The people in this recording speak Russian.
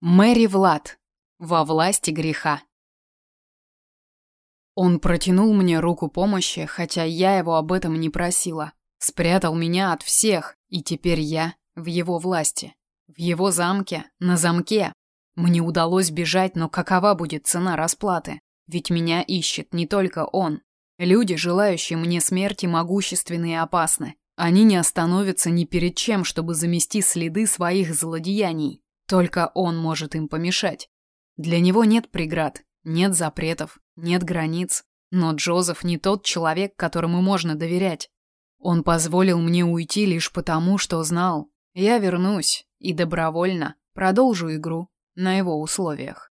Мэри Влад. Во власти греха. Он протянул мне руку помощи, хотя я его об этом не просила. Спрятал меня от всех, и теперь я в его власти. В его замке, на замке. Мне удалось бежать, но какова будет цена расплаты? Ведь меня ищет не только он. Люди, желающие мне смерти, могущественны и опасны. Они не остановятся ни перед чем, чтобы замести следы своих злодеяний. Только он может им помешать. Для него нет преград, нет запретов, нет границ. Но Джозеф не тот человек, которому можно доверять. Он позволил мне уйти лишь потому, что знал. Я вернусь и добровольно продолжу игру на его условиях.